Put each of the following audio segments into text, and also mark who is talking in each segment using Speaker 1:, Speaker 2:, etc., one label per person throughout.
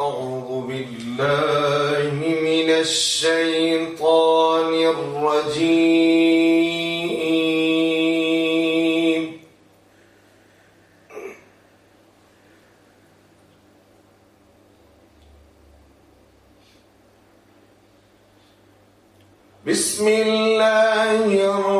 Speaker 1: أعوذ بالله من الشيطان الرجيم. بسم الله الرحمن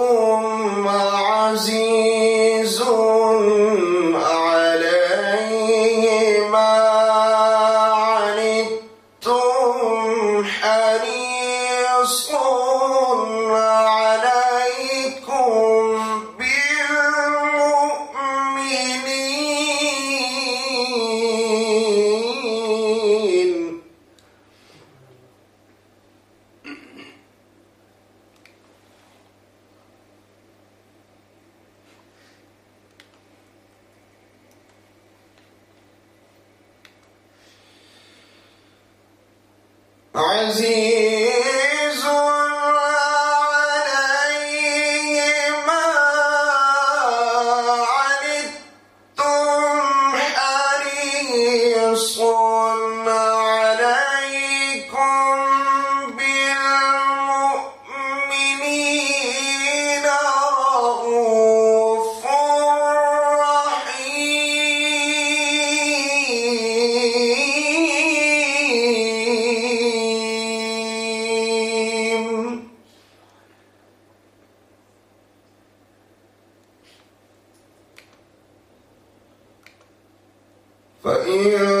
Speaker 1: عزیز فإن